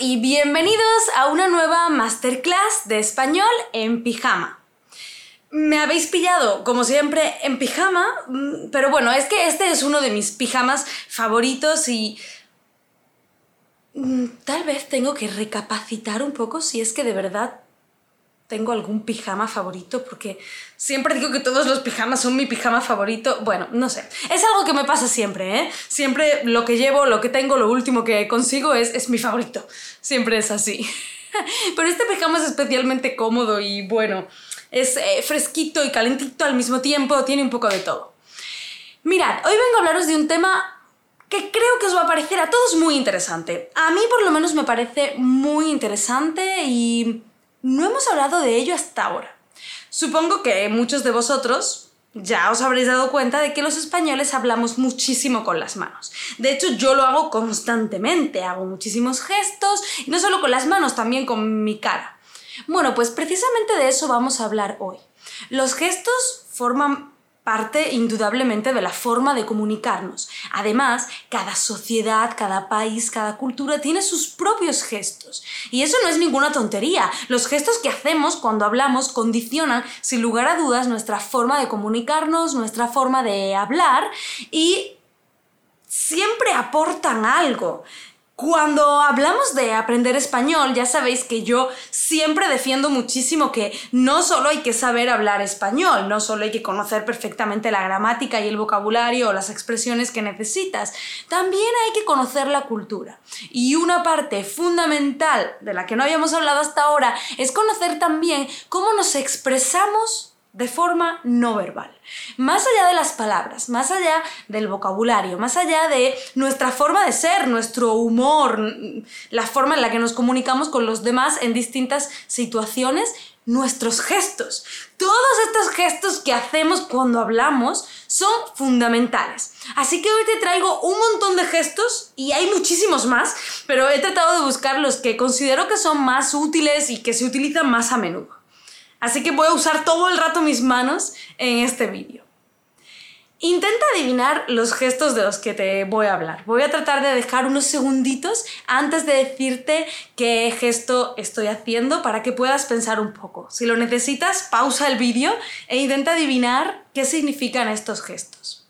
y bienvenidos a una nueva masterclass de español en pijama. Me habéis pillado, como siempre, en pijama, mm, pero bueno, es que este es uno de mis pijamas favoritos y... mm, Tal vez tengo que recapacitar un poco si es que de verdad tengo algún pijama favorito, porque siempre digo que todos los pijamas son mi pijama favorito. Bueno, no sé. Es algo que me pasa siempre, ¿eh? Siempre lo que llevo, lo que tengo, lo último que consigo es, es mi favorito. Siempre es así. Pero este pijama es especialmente cómodo y bueno, es eh, fresquito y calentito al mismo tiempo, tiene un poco de todo. Mirad, hoy vengo a hablaros de un tema que creo que os va a parecer a todos muy interesante. A mí por lo menos me parece muy interesante y no hemos hablado de ello hasta ahora. Supongo que muchos de vosotros ya os habréis dado cuenta de que los españoles hablamos muchísimo con las manos. De hecho, yo lo hago constantemente, hago muchísimos gestos, y no solo con las manos, también con mi cara. Bueno, pues precisamente de eso vamos a hablar hoy. Los gestos forman parte indudablemente de la forma de comunicarnos. Además, cada sociedad, cada país, cada cultura tiene sus propios gestos. Y eso no es ninguna tontería. Los gestos que hacemos cuando hablamos condicionan, sin lugar a dudas, nuestra forma de comunicarnos, nuestra forma de hablar y siempre aportan algo. Cuando hablamos de aprender español, ya sabéis que yo siempre defiendo muchísimo que no solo hay que saber hablar español, no solo hay que conocer perfectamente la gramática y el vocabulario o las expresiones que necesitas, también hay que conocer la cultura. Y una parte fundamental de la que no habíamos hablado hasta ahora es conocer también cómo nos expresamos de forma no verbal. Más allá de las palabras, más allá del vocabulario, más allá de nuestra forma de ser, nuestro humor, la forma en la que nos comunicamos con los demás en distintas situaciones, nuestros gestos. Todos estos gestos que hacemos cuando hablamos son fundamentales. Así que hoy te traigo un montón de gestos y hay muchísimos más, pero he tratado de buscar los que considero que son más útiles y que se utilizan más a menudo. Así que voy a usar todo el rato mis manos en este vídeo. Intenta adivinar los gestos de los que te voy a hablar. Voy a tratar de dejar unos segunditos antes de decirte qué gesto estoy haciendo para que puedas pensar un poco. Si lo necesitas, pausa el vídeo e intenta adivinar qué significan estos gestos.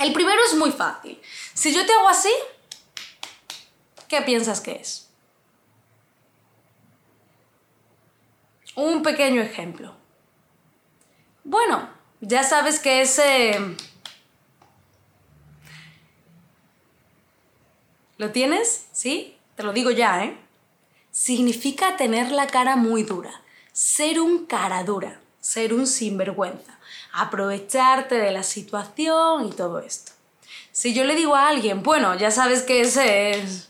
El primero es muy fácil. Si yo te hago así, ¿qué piensas que es? Un pequeño ejemplo. Bueno, ya sabes que ese... ¿Lo tienes? ¿Sí? Te lo digo ya, ¿eh? Significa tener la cara muy dura, ser un cara dura, ser un sinvergüenza, aprovecharte de la situación y todo esto. Si yo le digo a alguien, bueno, ya sabes que ese es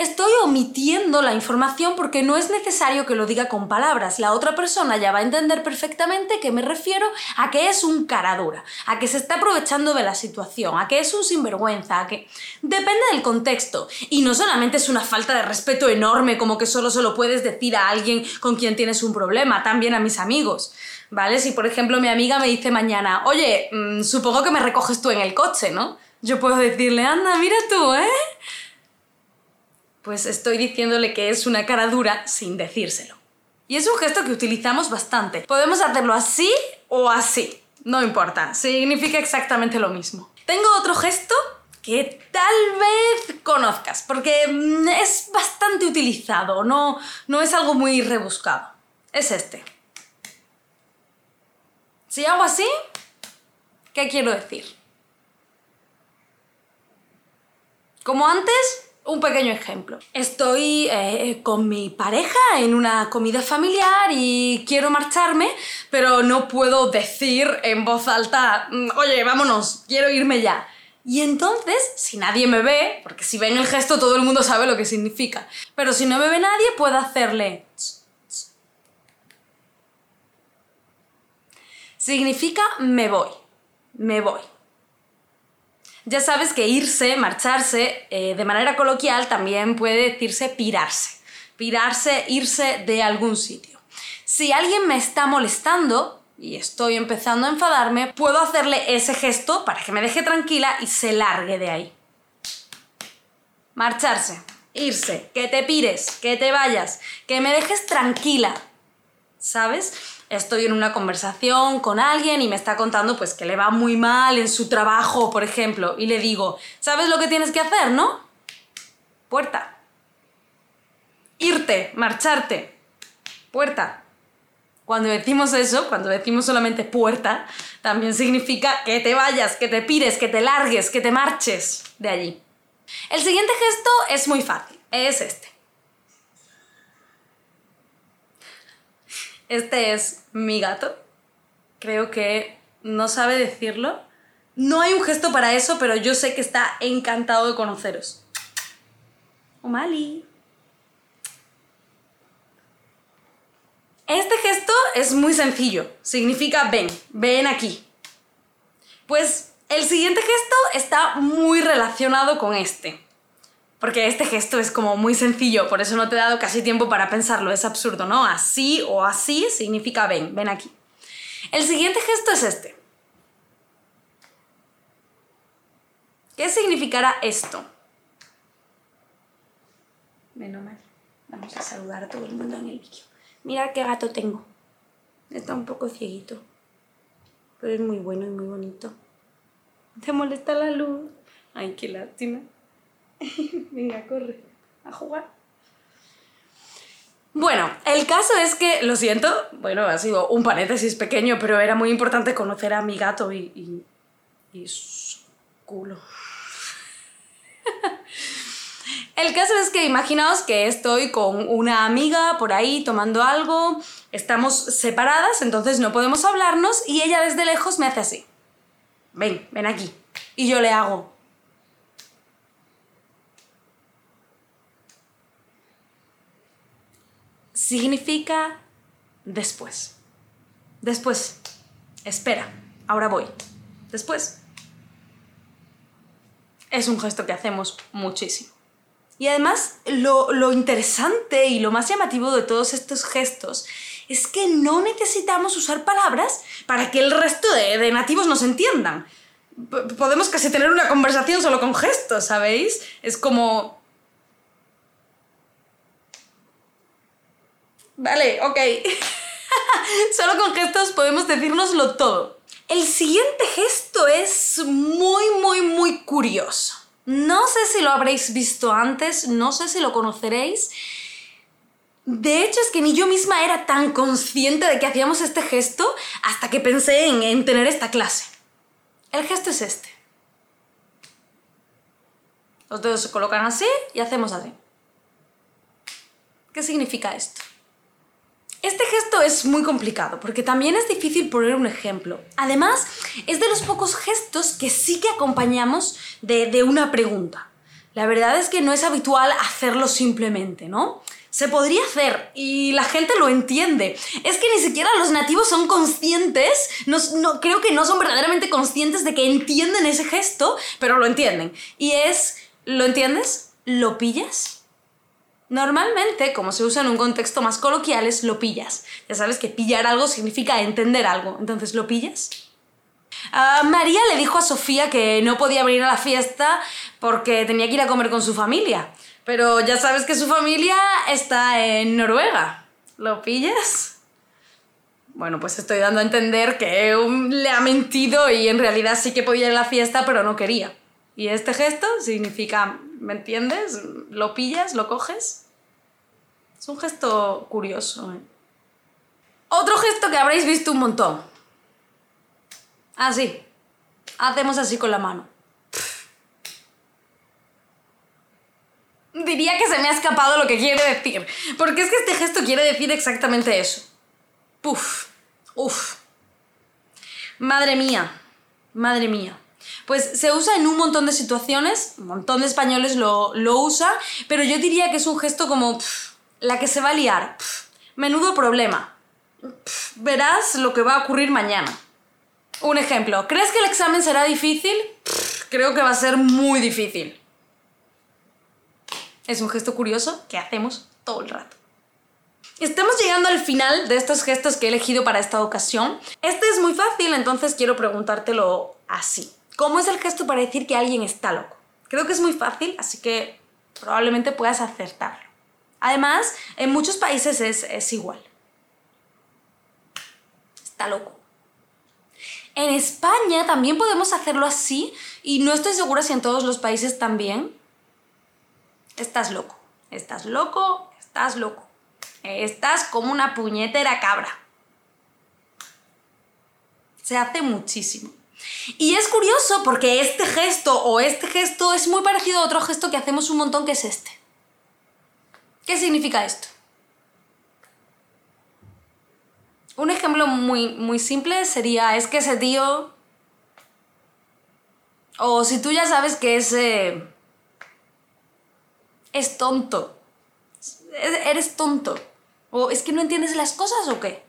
estoy omitiendo la información porque no es necesario que lo diga con palabras. La otra persona ya va a entender perfectamente que me refiero a que es un cara dura, a que se está aprovechando de la situación, a que es un sinvergüenza, a que... Depende del contexto. Y no solamente es una falta de respeto enorme como que solo se lo puedes decir a alguien con quien tienes un problema, también a mis amigos. ¿Vale? Si por ejemplo mi amiga me dice mañana, oye, mm, supongo que me recoges tú en el coche, ¿no? Yo puedo decirle, anda, mira tú, ¿eh? Pues estoy diciéndole que es una cara dura sin decírselo. Y es un gesto que utilizamos bastante. Podemos hacerlo así o así, no importa, significa exactamente lo mismo. Tengo otro gesto que tal vez conozcas, porque mm, es bastante utilizado, no, no es algo muy rebuscado. Es este. Si hago así, ¿qué quiero decir? Como antes, un pequeño ejemplo. Estoy eh, con mi pareja en una comida familiar y quiero marcharme, pero no puedo decir en voz alta, mm, oye, vámonos, quiero irme ya. Y entonces, si nadie me ve, porque si ven el gesto todo el mundo sabe lo que significa, pero si no me ve nadie, puedo hacerle... Significa me voy, me voy. Ya sabes que irse, marcharse, eh, de manera coloquial también puede decirse pirarse. Pirarse, irse de algún sitio. Si alguien me está molestando y estoy empezando a enfadarme, puedo hacerle ese gesto para que me deje tranquila y se largue de ahí. Marcharse. irse, que te pires, que te vayas, que me dejes tranquila, ¿sabes? Estoy en una conversación con alguien y me está contando pues que le va muy mal en su trabajo, por ejemplo, y le digo, ¿sabes lo que tienes que hacer, no? Puerta. Irte, marcharte. Puerta. Cuando decimos eso, cuando decimos solamente puerta, también significa que te vayas, que te pires, que te largues, que te marches de allí. El siguiente gesto es muy fácil, es este. Este es mi gato. Creo que no sabe decirlo. No hay un gesto para eso, pero yo sé que está encantado de conoceros. O'Malley. Este gesto es muy sencillo. Significa ven, ven aquí. Pues el siguiente gesto está muy relacionado con este. Porque este gesto es como muy sencillo, por eso no te he dado casi tiempo para pensarlo, es absurdo, ¿no? Así o así significa ven, ven aquí. El siguiente gesto es este. ¿Qué significará esto? Menos mal. Vamos a saludar a todo el mundo en el vídeo. Mira qué gato tengo. Está un poco cieguito. Pero es muy bueno y muy bonito. ¿Te molesta la luz? Ay, qué lástima. Venga, corre. A jugar. Bueno, el caso es que, lo siento, bueno, ha sido un paréntesis pequeño, pero era muy importante conocer a mi gato y, y, y su culo. El caso es que imaginaos que estoy con una amiga por ahí tomando algo, estamos separadas, entonces no podemos hablarnos y ella desde lejos me hace así. Ven, ven aquí. Y yo le hago. Significa después. Después. Espera. Ahora voy. Después. Es un gesto que hacemos muchísimo. Y además, lo, interesante y lo más llamativo de todos estos gestos es que no necesitamos usar palabras para que el resto de, de nativos nos entiendan. podemos casi tener una conversación solo con gestos, ¿sabéis? Es como... Vale, ok. solo con gestos podemos decírnoslo todo. El siguiente gesto es muy, muy, muy curioso. No sé si lo habréis visto antes, no sé si lo conoceréis. De hecho, es que ni yo misma era tan consciente de que hacíamos este gesto hasta que pensé en, en tener esta clase. El gesto es este. Los dedos se colocan así y hacemos así. ¿Qué significa esto? Este gesto es muy complicado porque también es difícil poner un ejemplo. Además, es de los pocos gestos que sí que acompañamos de, una pregunta. La verdad es que no es habitual hacerlo simplemente, ¿no? Se podría hacer y la gente lo entiende. Es que ni siquiera los nativos son conscientes, no, creo que no son verdaderamente conscientes de que entienden ese gesto, pero lo entienden. Y es, ¿lo entiendes? ¿Lo pillas? Normalmente, como se usa en un contexto más coloquial, es lo pillas. Ya sabes que pillar algo significa entender algo. Entonces, ¿lo pillas? Ah, María le dijo a Sofía que no podía venir a la fiesta porque tenía que ir a comer con su familia. Pero ya sabes que su familia está en Noruega. ¿Lo pillas? Bueno, pues estoy dando a entender que le ha mentido y en realidad sí que podía ir a la fiesta, pero no quería. Y este gesto significa, ¿me entiendes? ¿Lo pillas? ¿Lo coges? Es un gesto curioso. ¿eh? Otro gesto que habréis visto un montón. Así. Hacemos así con la mano. Diría que se me ha escapado lo que quiere decir. Porque es que este gesto quiere decir exactamente eso. Puf. Uf. Madre mía. Madre mía. Pues se usa en un montón de situaciones, un montón de españoles lo, lo usan, pero yo diría que es un gesto como la que se va a liar. menudo problema. verás lo que va a ocurrir mañana. Un ejemplo, ¿crees que el examen será difícil? creo que va a ser muy difícil. Es un gesto curioso que hacemos todo el rato. Estamos llegando al final de estos gestos que he elegido para esta ocasión. Este es muy fácil, entonces quiero preguntártelo así. ¿Cómo es el gesto para decir que alguien está loco? Creo que es muy fácil, así que probablemente puedas acertarlo. Además, en muchos países es, igual. Está loco. En España también podemos hacerlo así y no estoy segura si en todos los países también. Estás loco, estás loco, estás loco. Estás como una puñetera cabra. Se hace muchísimo. Y es curioso porque este gesto o este gesto es muy parecido a otro gesto que hacemos un montón que es este. ¿Qué significa esto? Un ejemplo muy, muy simple sería, es que ese tío... O si tú ya sabes que ese... Es tonto. Eres tonto. O es que no entiendes las cosas o qué.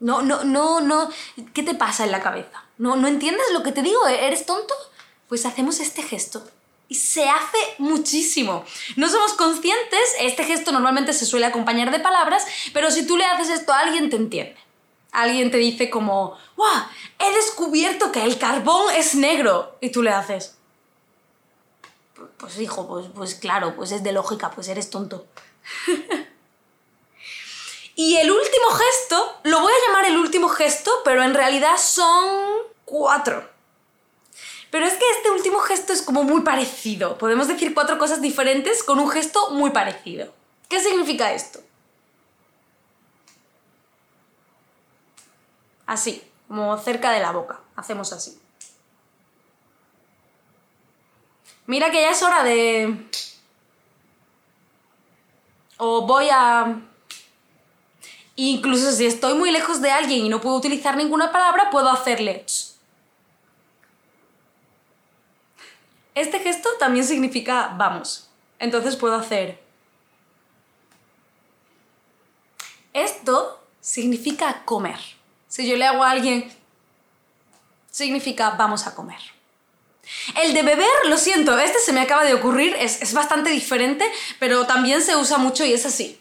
No, no, no, no. ¿Qué te pasa en la cabeza? ¿No, ¿No entiendes lo que te digo? ¿Eres tonto? Pues hacemos este gesto. Y se hace muchísimo. No somos conscientes, este gesto normalmente se suele acompañar de palabras, pero si tú le haces esto a alguien te entiende. Alguien te dice como, ¡Wow! He descubierto que el carbón es negro. Y tú le haces. Pues hijo, pues, pues claro, pues es de lógica, pues eres tonto. y el último gesto, lo voy a llamar el último gesto, pero en realidad son cuatro. Pero es que este último gesto es como muy parecido. Podemos decir cuatro cosas diferentes con un gesto muy parecido. ¿Qué significa esto? Así, como cerca de la boca. Hacemos así. Mira que ya es hora de... O voy a... Incluso si estoy muy lejos de alguien y no puedo utilizar ninguna palabra, puedo hacerle... Este gesto también significa vamos. Entonces puedo hacer... Esto significa comer. Si yo le hago a alguien, significa vamos a comer. El de beber, lo siento, este se me acaba de ocurrir, es, bastante diferente, pero también se usa mucho y es así.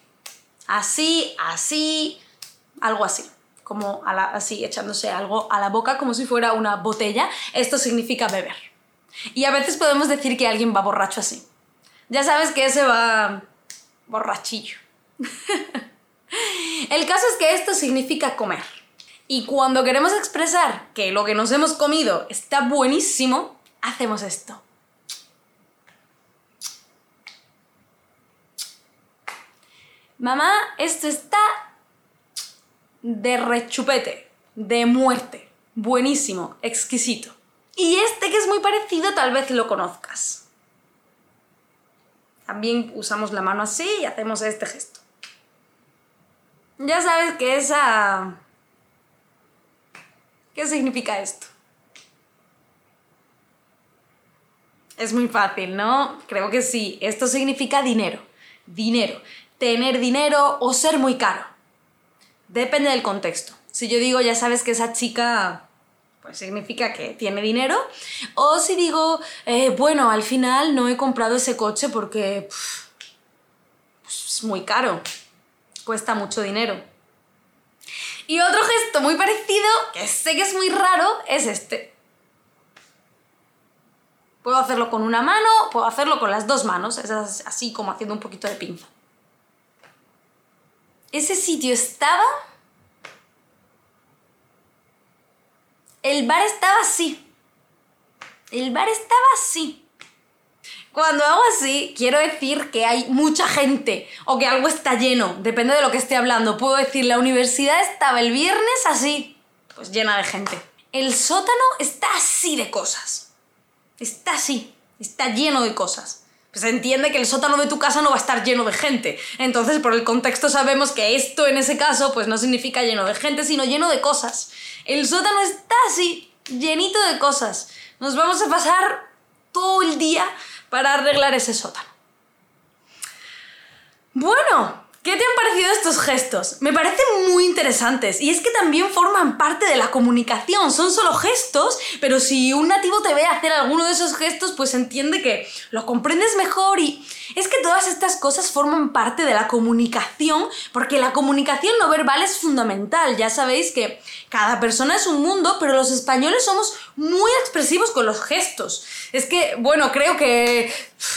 Así, así, algo así. Como así, echándose algo a la boca como si fuera una botella. Esto significa beber. Y a veces podemos decir que alguien va borracho así. Ya sabes que ese va borrachillo. El caso es que esto significa comer. Y cuando queremos expresar que lo que nos hemos comido está buenísimo, hacemos esto. Mamá, esto está de rechupete, de muerte. Buenísimo, exquisito. Y este que es muy parecido tal vez lo conozcas. También usamos la mano así y hacemos este gesto. Ya sabes que esa ¿Qué significa esto? Es muy fácil, ¿no? Creo que sí. Esto significa dinero. Dinero. Tener dinero o ser muy caro. Depende del contexto. Si yo digo, ya sabes que esa chica, pues significa que tiene dinero. O si digo, eh, bueno, al final no he comprado ese coche porque pues, es muy caro. Cuesta mucho dinero. Y otro gesto muy parecido, que sé que es muy raro, es este. Puedo hacerlo con una mano, puedo hacerlo con las dos manos, es así como haciendo un poquito de pinza. Ese sitio estaba... El bar estaba así. El bar estaba así. Cuando hago así, quiero decir que hay mucha gente o que algo está lleno, depende de lo que esté hablando. Puedo decir, la universidad estaba el viernes así, pues llena de gente. El sótano está así de cosas. Está así, está lleno de cosas. Pues entiende que el sótano de tu casa no va a estar lleno de gente. Entonces, por el contexto sabemos que esto en ese caso, pues no significa lleno de gente, sino lleno de cosas. El sótano está así, llenito de cosas. Nos vamos a pasar todo el día para arreglar ese sótano. Bueno, ¿Qué te han parecido estos gestos? Me parecen muy interesantes y es que también forman parte de la comunicación. Son solo gestos, pero si un nativo te ve hacer alguno de esos gestos, pues entiende que lo comprendes mejor y es que todas estas cosas forman parte de la comunicación porque la comunicación no verbal es fundamental. Ya sabéis que cada persona es un mundo, pero los españoles somos muy expresivos con los gestos. Es que, bueno, creo que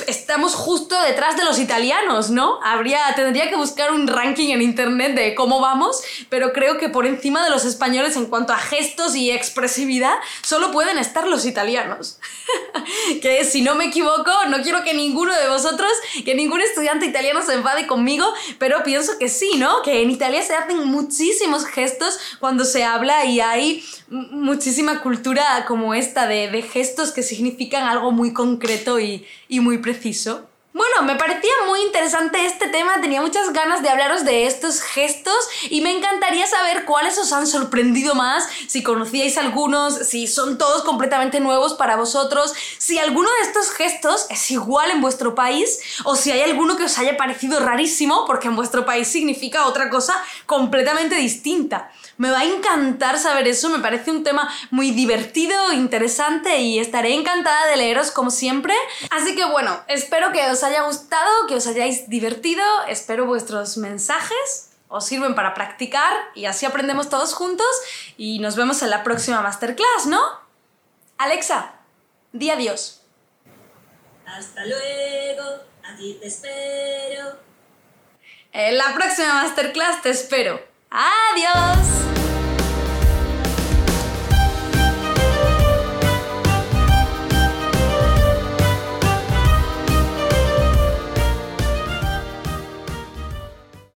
estamos justo detrás de los italianos, ¿no? Habría, tendría que buscar un ranking en internet de cómo vamos, pero creo que por encima de los españoles en cuanto a gestos y expresividad, solo pueden estar los italianos. que si no me equivoco, no quiero que ninguno de vosotros, que ningún estudiante italiano se enfade conmigo, pero pienso que sí, ¿no? Que en Italia se hacen muchísimos gestos cuando se habla y hay muchísima cultura como esta de, de gestos que significan algo muy concreto y, y muy preciso. Bueno, me parecía muy interesante este tema, tenía muchas ganas de hablaros de estos gestos y me encantaría saber cuáles os han sorprendido más, si conocíais algunos, si son todos completamente nuevos para vosotros, si alguno de estos gestos es igual en vuestro país o si hay alguno que os haya parecido rarísimo porque en vuestro país significa otra cosa completamente distinta. Me va a encantar saber eso, me parece un tema muy divertido, interesante y estaré encantada de leeros como siempre. Así que bueno, espero que os haya gustado, que os hayáis divertido, espero vuestros mensajes os sirven para practicar y así aprendemos todos juntos y nos vemos en la próxima masterclass, ¿no? Alexa, di adiós. Hasta luego, aquí te espero. En la próxima masterclass te espero. ¡Adiós!